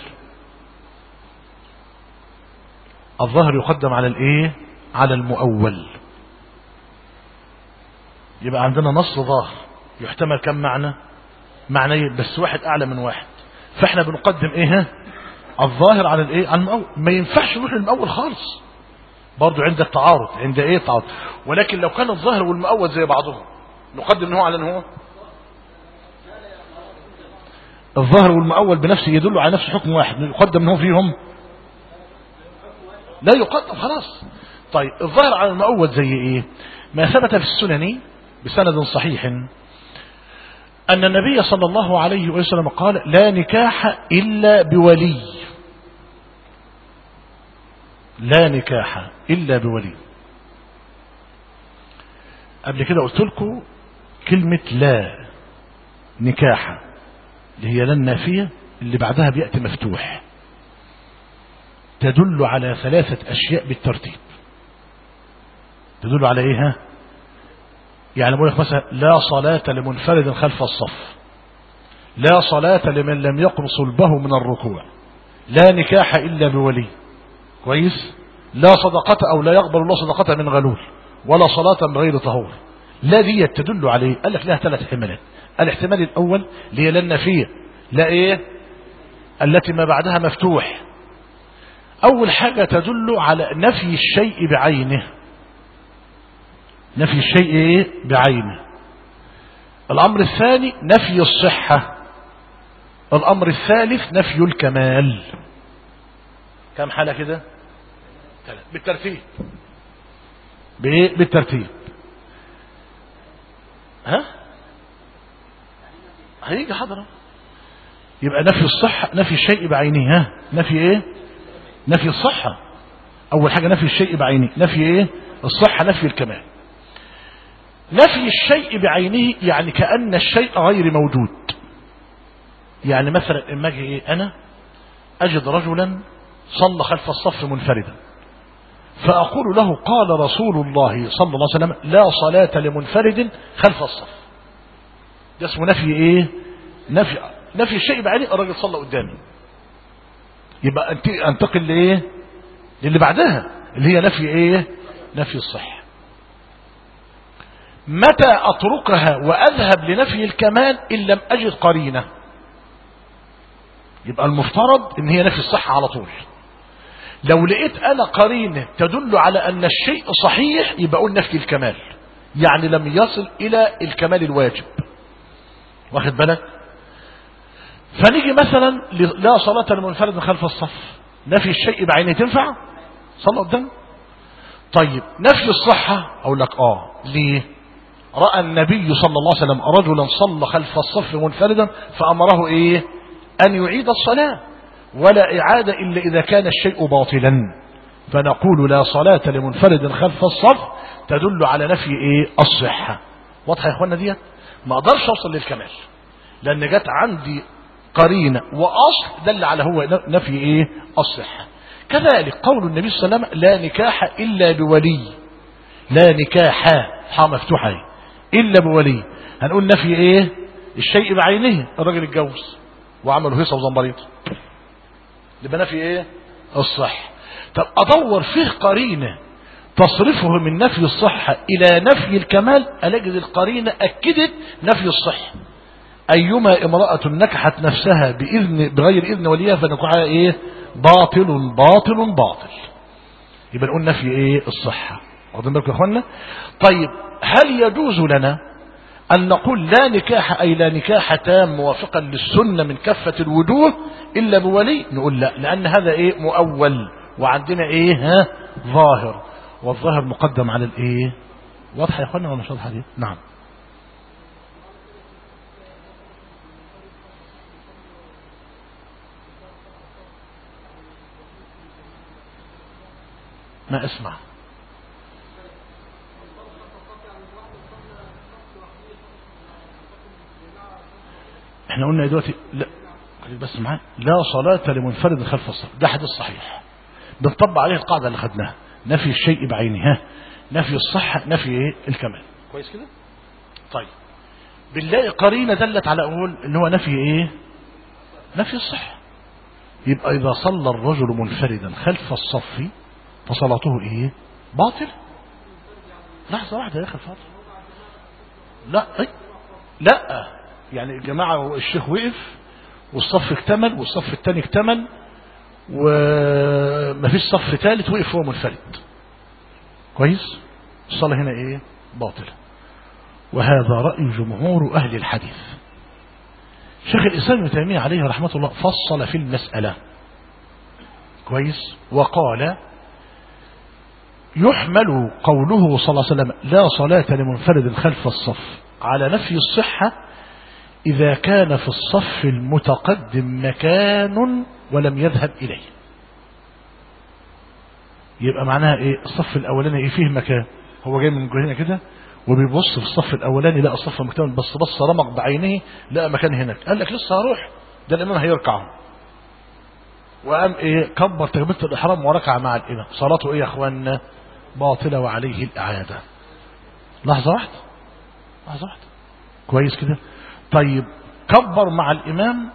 الظاهر يقدم على الإيه؟ على المؤول. يبقى عندنا نص ظاهر يحتمل كم معنى؟ معنى بس واحد أعلى من واحد. فإحنا بنقدم إيه ها؟ الظاهر على الإيه؟ على المؤول ما ينفعش نروح للمؤول خالص. برضو عند التعارض عند إيه تعارض ولكن لو كان الظاهر والمؤول زي بعضهم نقدم هو على هو؟ الظاهر والمؤول بنفسه يدل على نفس حكم واحد. يقدم هو فيهم؟ لا يقدم خلاص. طيب الظاهر على المؤول زي إيه؟ ما ثبت في السنن بسند صحيح أن النبي صلى الله عليه وسلم قال لا نكاح إلا بولي. لا نكاح إلا بولي. قبل كده قلت لكم كلمة لا نكاح اللي هي لا النافية اللي بعدها بيأتي مفتوح. تدل على ثلاثة أشياء بالترتيب. تدل على إيه يعني بقول لك مثلا لا صلاة لمنفرد خلف الصف. لا صلاة لمن لم يقم صلبه من الركوع. لا نكاح إلا بولي. كويس؟ لا صدقة أو لا يقبل الله صدقة من غلول ولا صلاة بغير طهور. لا دي تدل عليه. قال لك لها ثلاث احتمالات. الاحتمال الأول اللي هي لا النفية لا إيه؟ التي ما بعدها مفتوح. أول حاجة تدل على نفي الشيء بعينه. نفي الشيء إيه؟ بعينه. الأمر الثاني نفي الصحة. الأمر الثالث نفي الكمال. كم حالة كده؟ بالترتيب. بإيه؟ بالترتيب. ها؟ هيجي حضرة. يبقى نفي الصحة نفي الشيء بعينه. ها؟ نفي إيه؟ نفي الصحة. أول حاجة نفي الشيء بعينه. نفي إيه؟ الصحة نفي الكمال. نفي الشيء بعينه يعني كأن الشيء غير موجود. يعني مثلا اما أجي إيه؟ أنا أجد رجلا صلى خلف الصف منفردا. فأقول له قال رسول الله صلى الله عليه وسلم لا صلاة لمنفرد خلف الصف. ده اسمه نفي إيه؟ نفي نفي الشيء بعينه الراجل صلى قدامي. يبقى أنتقل لإيه؟ للي بعدها اللي هي نفي إيه؟ نفي الصحة. متى أتركها وأذهب لنفي الكمال إن لم أجد قرينة؟ يبقى المفترض إن هي نفي الصحة على طول. لو لقيت أنا قرينة تدل على أن الشيء صحيح يبقى أقول نفي الكمال. يعني لم يصل إلى الكمال الواجب. واخد بالك؟ فنيجي مثلا لا صلاة لمنفرد خلف الصف. نفي الشيء بعينه تنفع؟ صلى قدام طيب نفي الصحة؟ أقول لك آه. ليه؟ رأى النبي صلى الله عليه وسلم رجلا صلى خلف الصف منفردا فأمره إيه؟ أن يعيد الصلاة. ولا إعادة إلا إذا كان الشيء باطلا. فنقول لا صلاة لمنفرد خلف الصف تدل على نفي إيه؟ الصحة. واضحة يا إخوانا ديت؟ ما أقدرش أوصل للكمال. لأن جت عندي قرينة وأصل دل على هو نفي إيه؟ الصحة. كذلك قول النبي صلى الله عليه وسلم لا نكاح إلا بولي. لا نكاح حا مفتوحة إلا بولي. هنقول نفي إيه؟ الشيء بعينه. الراجل اتجوز وعملوا هيصة وزنبريط يبقى نفي إيه؟ الصح. طب أدور فيه قرينة تصرفه من نفي الصحة إلى نفي الكمال؟ ألاقي القرينة أكدت نفي الصحة أيما امرأة نكحت نفسها بإذن بغير إذن وليها فنكحها إيه؟ باطل باطل باطل. يبقى نقول نفي إيه؟ الصحة. واخدين بالكم يا اخوانا؟ طيب هل يجوز لنا أن نقول لا نكاح أي لا نكاح تام موافقا للسنة من كافة الوجوه إلا بولي؟ نقول لا لأن هذا إيه؟ مؤول وعندنا إيه؟ ها؟ ظاهر. والظاهر مقدم على الإيه؟ واضحة يا أخوانا ولا مش واضحة دي؟ نعم. ما اسمع. إحنا قلنا دلوقتي لا بس معايا. لا صلاة لمنفرد خلف الصف ده حديث صحيح. بنطبق عليه القاعدة اللي خدناها. نفي الشيء بعينه نفي الصحة نفي إيه؟ الكمال. كويس كده؟ طيب. بنلاقي قرينة دلت على أقول ان هو نفي إيه؟ نفي الصحة. يبقى إذا صلى الرجل منفردا خلف الصف فصلاته إيه؟ باطل لحظة واحدة يا أخي الفاضل. لا اي لا. يعني الجماعة الشيخ وقف والصف اكتمل والصف الثاني اكتمل ومفيش صف ثالث وقف هو منفرد. كويس؟ الصلاة هنا إيه؟ باطلة. وهذا رأي جمهور أهل الحديث. شيخ الإسلام ابن تيمية عليه رحمة الله فصل في المسألة. كويس؟ وقال يحمل قوله صلى الله عليه وسلم لا صلاة لمنفرد خلف الصف على نفي الصحة إذا كان في الصف المتقدم مكان ولم يذهب إليه. يبقى معناها إيه؟ الصف الأولاني إيه؟ فيه مكان. هو جاي من هنا كده وبيبص في الصف الأولاني لقى الصف مكتمل بس بص رمق بعينه لقى مكان هناك. قال لك لسه هروح. ده الإمام هيركع وقام إيه؟ كبر تكبيرة الإحرام وركع مع الإمام. صلاته إيه يا أخوانا باطلة وعليه الإعادة. لحظة واحدة. لحظة واحدة. كويس كده؟ طيب كبر مع الإمام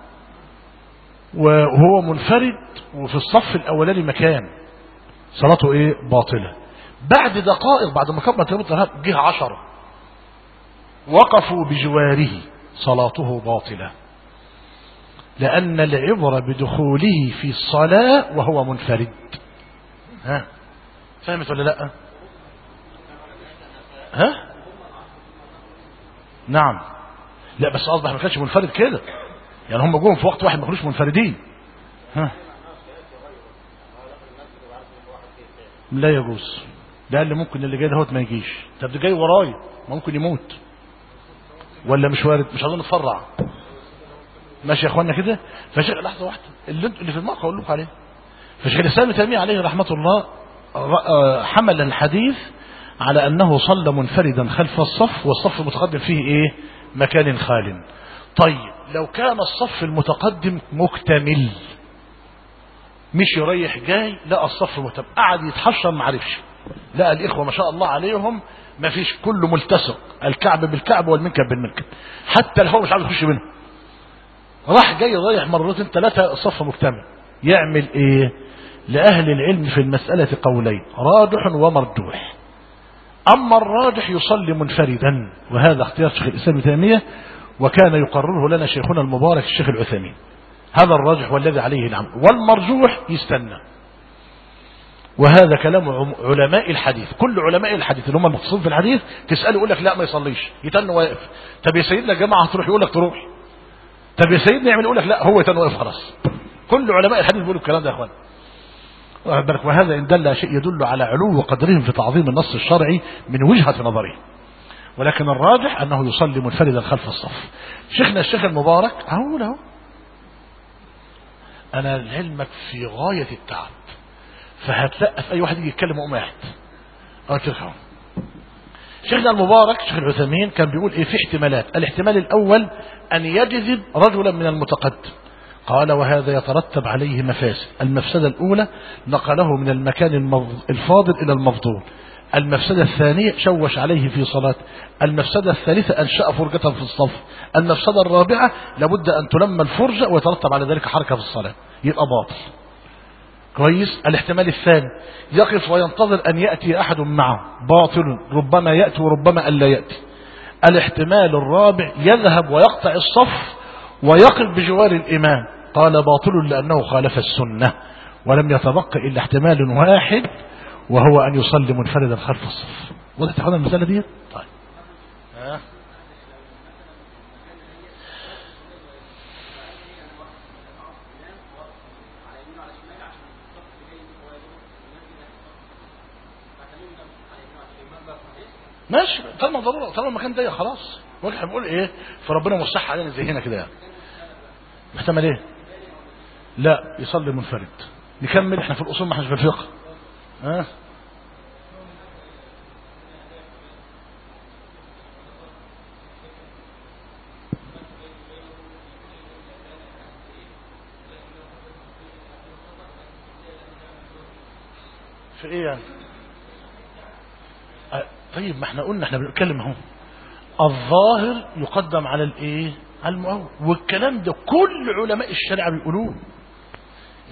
وهو منفرد وفي الصف الأولاني مكان. صلاته إيه؟ باطلة. بعد دقائق بعد ما كبر الإحرام جه عشرة. وقفوا بجواره. صلاته باطلة. لأن العبرة بدخوله في الصلاة وهو منفرد. ها؟ فهمت ولا لأ؟ ها؟ نعم. لا بس أصبح ما كانش منفرد كده. يعني هم جوهم في وقت واحد ما كانوش منفردين. ها؟ لا يجوز. ده اللي ممكن اللي جاي دهوت ما يجيش. طب ده جاي ورايا ممكن يموت. ولا مش وارد؟ مش عايزين نتفرع. ماشي يا اخوانا كده؟ فشيخ لحظة واحدة. اللي اللي في دماغك هقول لكم عليه. فشيخ الإسلام ابن تيمية عليه رحمة الله حمل الحديث على أنه صلى منفردا خلف الصف والصف المتقدم فيه إيه؟ مكان خال. طيب لو كان الصف المتقدم مكتمل مش يريح جاي لقى الصف مكتمل. قعد يتحشر ما عرفش. لقى الإخوة ما شاء الله عليهم ما فيش كله ملتصق. الكعب بالكعب والمنكب بالمنكب. حتى هو مش عارف يخش منه. راح جاي رايح مرتين ثلاثة الصف مكتمل. يعمل إيه؟ لأهل العلم في المسألة قولين راجح ومرجوح أما الراجح يصلي منفردا وهذا اختيار شيخ الإسلام ابن تيمية وكان يقرره لنا شيخنا المبارك الشيخ العثيمين. هذا الراجح والذي عليه العمل والمرجوح يستنى. وهذا كلام علماء الحديث. كل علماء الحديث اللي هم المختصين في الحديث تسأله يقول لك لا ما يصليش. يتن واقف. طب يا سيدنا جماعة هتروح يقول لك تروح. طب يا سيدنا يعمل يقول لك لا هو يتن واقف خلاص. كل علماء الحديث بيقولوا الكلام ده يا إخوان. وهذا إن دل شيء يدل على علو قدرهم في تعظيم النص الشرعي من وجهة نظرهم ولكن الراجح أنه يصلي منفردا خلف الصف. شيخنا الشيخ المبارك أهو له أنا لعلمك في غاية التعب. فهتلقى في أي واحد يجي يتكلم أقوم واحد أتفهم شيخنا المبارك شيخ العثيمين كان بيقول إيه في احتمالات. الاحتمال الأول أن يجذب رجلا من المتقدم. قال وهذا يترتب عليه مفاسد. المفسدة الأولى نقله من المكان الفاضل إلى المفضول. المفسدة الثانية شوش عليه في صلاة. المفسدة الثالثة أنشأ فرجة في الصف. المفسدة الرابعة لابد أن تلم الفرجة ويترتب على ذلك حركة في الصلاة. يبقى باطل. كويس؟ الاحتمال الثاني. يقف وينتظر أن يأتي أحد معه. باطل. ربما يأتي وربما أن لا يأتي. الاحتمال الرابع يذهب ويقطع الصف ويقف بجوار الإمام. قال باطل لأنه خالف السنة ولم يتبق إلا احتمال واحد وهو أن يصلي منفردا خلف الصف. وضحت تاخدها المسألة دي؟ طيب. ها ماشي طالما ضرورة طالما المكان ضيق خلاص. واضح بنقول إيه؟ فربنا مصح علينا زي هنا كده يعني. محتمل إيه؟ لا يصلي منفرد. نكمل إحنا في الاصول ما احناش في الفقه ها؟ في إيه يعني؟ آه، طيب ما إحنا قلنا إحنا بنتكلم اهو. الظاهر يقدم على الإيه؟ على والكلام ده كل علماء الشريعة بيقولوه.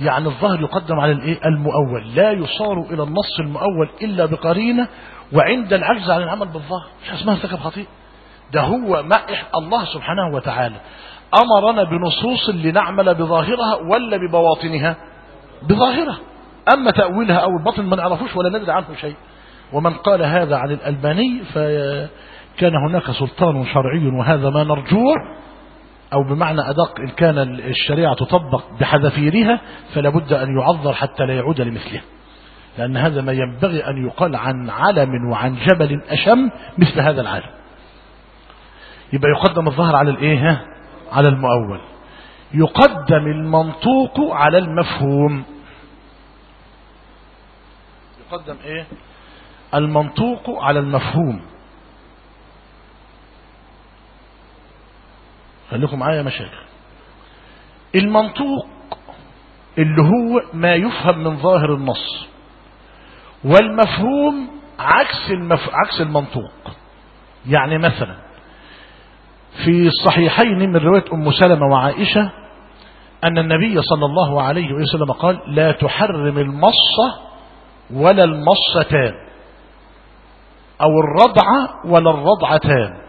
يعني الظاهر يقدم على الإيه؟ المؤول. لا يصار إلى النص المؤول إلا بقرينة وعند العجز عن العمل بالظاهر. مش اسمها ارتكب خطيئة. ده هو ما الله سبحانه وتعالى. أمرنا بنصوص لنعمل بظاهرها ولا ببواطنها؟ بظاهرها أما تأويلها أو الباطن ما نعرفوش ولا ندري عنه شيء. ومن قال هذا عن الألباني فكان هناك سلطان شرعي وهذا ما نرجوه أو بمعنى أدق إن كان الشريعة تطبق بحذافيرها فلا بد أن يعذر حتى لا يعود لمثله. لأن هذا ما ينبغي أن يقال عن علم وعن جبل أشم مثل هذا العالم. يبقى يقدم الظهر على الإيه على المؤول. يقدم المنطوق على المفهوم. يقدم إيه؟ المنطوق على المفهوم. خليكم معايا يا مشايخ المنطوق اللي هو ما يفهم من ظاهر النص والمفهوم عكس المف... عكس المنطوق. يعني مثلا في الصحيحين من رواية أم سلمة وعائشة أن النبي صلى الله عليه وسلم قال لا تحرم المصة ولا المصتان أو الرضعة ولا الرضعتان.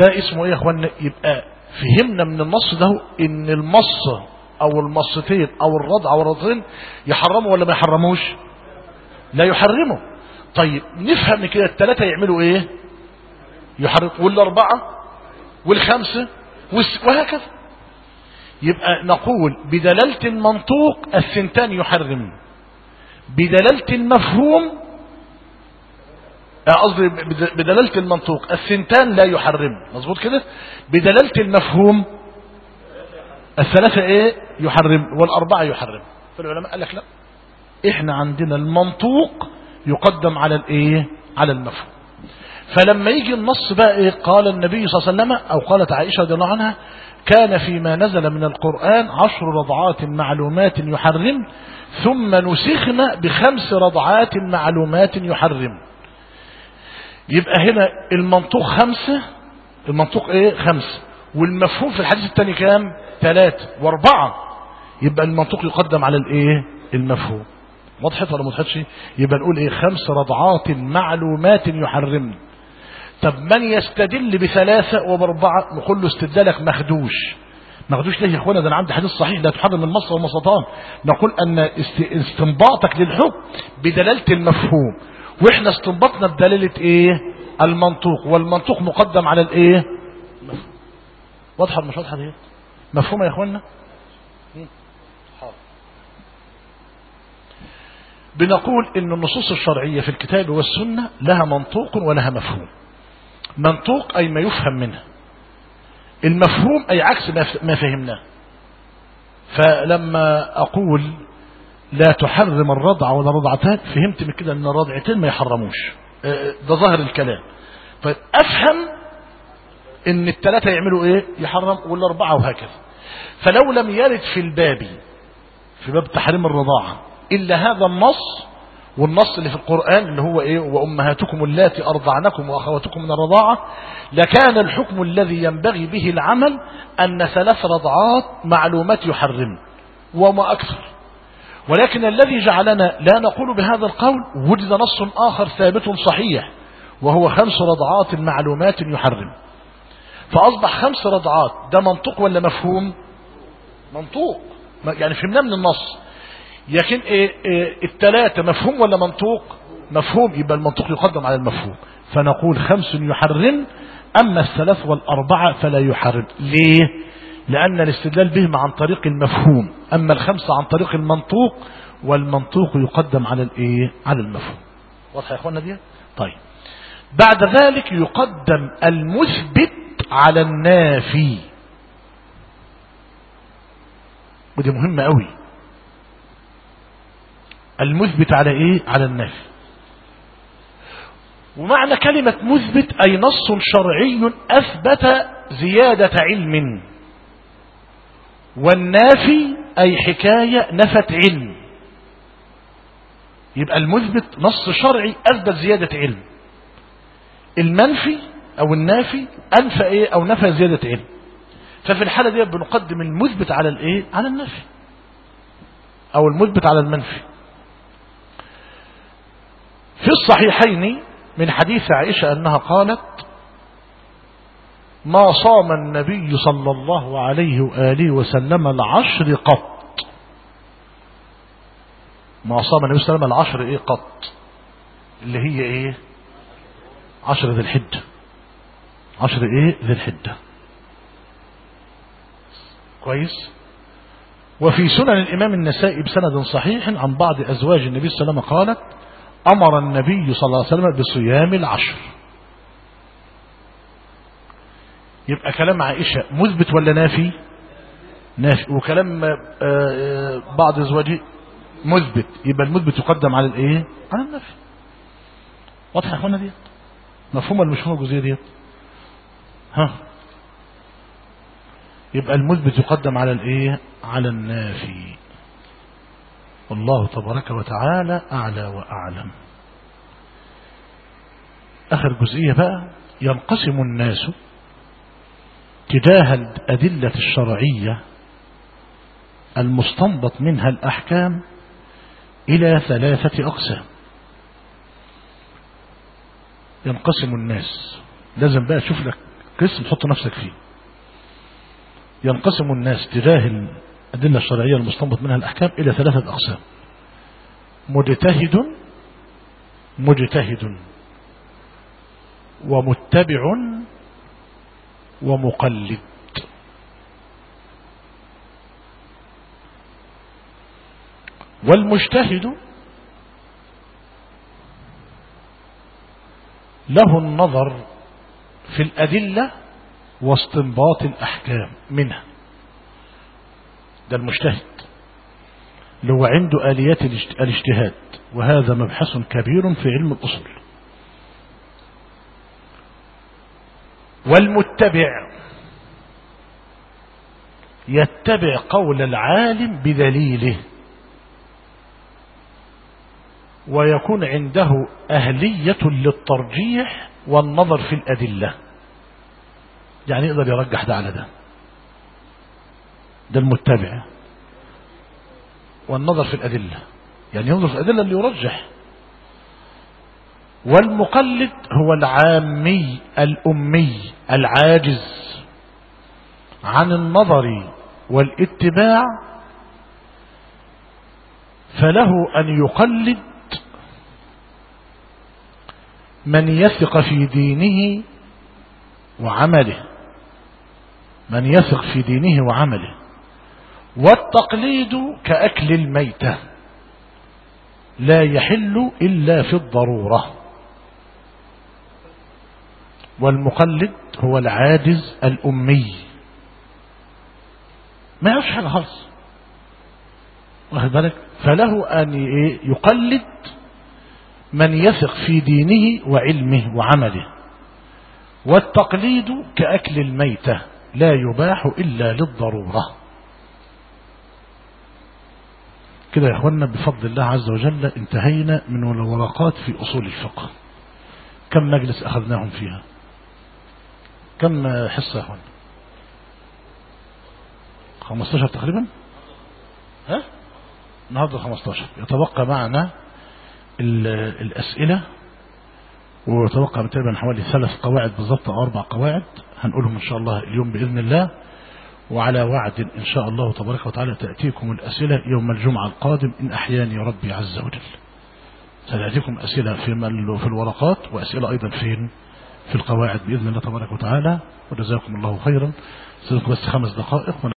ده اسمه إيه يا اخوانا يبقى فهمنا من النص ده إن المصة أو المصتين أو الرضع أو الرضعين يحرموا ولا ما يحرموش؟ لا يحرموا. طيب نفهم كده الثلاثة يعملوا إيه؟ يحرم والأربعة؟ والخمسة؟ وهكذا. يبقى نقول بدلالة المنطوق الثنتان يحرم. بدلالة المفهوم قصدي بدلالة المنطوق. الثنتان لا يحرم. مظبوط كده؟ بدلالة المفهوم. الثلاثة إيه؟ يحرم والأربعة يحرم. فالعلماء قال لك لا. إحنا عندنا المنطوق يقدم على الإيه؟ على المفهوم. فلما يجي النص بقى إيه؟ قال النبي صلى الله عليه وسلم أو قالت عائشة رضي الله عنها كان فيما نزل من القرآن عشر رضعات معلومات يحرم ثم نسخنا بخمس رضعات معلومات يحرم. يبقى هنا المنطوق خمسة المنطوق إيه؟ خمسة والمفهوم في الحديث الثاني كام؟ ثلاثة وأربعة. يبقى المنطوق يقدم على الإيه؟ المفهوم. وضحت ولا مضحتش يبقى نقول إيه؟ خمس رضعات معلومات يحرمن طب من يستدل بثلاثة وبأربعة؟ نقول له استدلالك مخدوش. مخدوش ليه يا إخوانا؟ ده أنا عندي حديث صحيح لا تحرم المصر والمصطان نقول أن استنباطك للحكم بدلالة المفهوم. وإحنا استنبطنا بدلالة إيه؟ المنطوق. والمنطوق مقدم على الايه؟ واضحة مش واضحة دي مفهومة يا اخوانا؟ بنقول إن النصوص الشرعية في الكتاب والسنة لها منطوق ولها مفهوم. منطوق أي ما يفهم منها. المفهوم أي عكس ما فهمناه. فلما أقول لا تحرم الرضع ولا رضعتان فهمت من كده إن الرضعتين ما يحرموش. ده ظاهر الكلام. طيب أفهم إن الثلاثة يعملوا إيه؟ يحرم والاربعة وهكذا. فلو لم يرد في الباب في باب تحريم الرضاعة إلا هذا النص والنص اللي في القرآن اللي هو إيه؟ وأمهاتكم اللاتي أرضعنكم وأخواتكم من الرضاعة لكان الحكم الذي ينبغي به العمل أن ثلاث رضعات معلومات يحرم وما أكثر. ولكن الذي جعلنا لا نقول بهذا القول وجد نص آخر ثابت صحيح وهو خمس رضعات معلومات يحرم. فأصبح خمس رضعات ده منطوق ولا مفهوم؟ منطوق. يعني فهمناه من النص. لكن إيه إيه التلاتة مفهوم ولا منطوق؟ مفهوم يبقى المنطوق يقدم على المفهوم. فنقول خمس يحرم أما الثلاث والأربعة فلا يحرم. ليه؟ لأن الاستدلال بهم عن طريق المفهوم. أما الخمسة عن طريق المنطوق والمنطوق يقدم على الإيه؟ على المفهوم. واضح يا إخوانا دي؟ طيب. بعد ذلك يقدم المثبت على النافي. ودي مهمة قوي المثبت على إيه؟ على النافي. ومعنى كلمة مثبت أي نص شرعي أثبت زيادة علم. والنافي أي حكاية نفت علم. يبقى المثبت نص شرعي أثبت زيادة علم. المنفي أو النافي أنفى إيه؟ أو نفى زيادة علم. ففي الحالة دي بنقدم المثبت على الإيه؟ على النفي أو المثبت على المنفي. في الصحيحين من حديث عائشة أنها قالت ما صام النبي صلى الله عليه وآله وسلم العشر قط. ما صام النبي صلى الله عليه وسلم العشر إيه قط؟ اللي هي إيه؟ عشر ذي الحجة عشر إيه؟ ذي الحجة كويس؟ وفي سنن الإمام النسائي بسند صحيح عن بعض أزواج النبي صلى الله عليه وسلم قالت أمر النبي صلى الله عليه وسلم بصيام العشر. يبقى كلام عائشة مثبت ولا نافي؟ نافي. وكلام بعض ازواجه مثبت. يبقى المثبت يقدم على الإيه؟ على النفي. واضح يا إخوانا ديت؟ مفهوم ولا مش مفهوم الجزئيه ها. يبقى المثبت يقدم على الإيه؟ على النافي. والله تبارك وتعالى أعلى وأعلم. آخر جزئية بقى. ينقسم الناس تجاه الأدلة الشرعية المستنبط منها الأحكام إلى ثلاثة أقسام. ينقسم الناس. لازم بقى تشوف لك قسم تحط نفسك فيه. ينقسم الناس تجاه الأدلة الشرعية المستنبط منها الأحكام إلى ثلاثة أقسام. مجتهد مجتهد ومتبع ومقلد. والمجتهد له النظر في الأدلة واستنباط الأحكام منها. ده المجتهد. هو عنده آليات الاجتهاد وهذا مبحث كبير في علم الأصول. والمتبع يتبع قول العالم بدليله ويكون عنده أهلية للترجيح والنظر في الأدلة. يعني يقدر يرجح ده على ده. ده المتبع. والنظر في الأدلة. يعني ينظر في الأدلة اللي يرجح. والمقلد هو العامي الأمي العاجز عن النظر والاتباع فله أن يقلد من يثق في دينه وعمله من يثق في دينه وعمله. والتقليد كأكل الميتة لا يحل إلا في الضرورة. والمقلد هو العاجز الأمي. ما يعرفش حاجة خالص. واخد بالك؟ فله أن يقلد من يثق في دينه وعلمه وعمله. والتقليد كأكل الميتة لا يباح إلا للضرورة. كده يا اخوانا بفضل الله عز وجل انتهينا من الورقات في أصول الفقه. كم مجلس أخذناهم فيها؟ كم حصة يا اخوانا 15 تقريبا؟ ها؟ النهارده 15 يتبقى معنا الأسئلة ويتوقع تقريبا حوالي ثلاث قواعد بالضبط أو أربع قواعد هنقولهم إن شاء الله اليوم بإذن الله. وعلى وعد إن شاء الله تبارك وتعالى تأتيكم الأسئلة يوم الجمعة القادم إن أحياني ربي عز وجل. سنأتيكم أسئلة في في الورقات وأسئلة أيضا فين؟ في القواعد بإذن الله تبارك وتعالى. وجزاكم الله خيرا. سنكم بس خمس دقائق.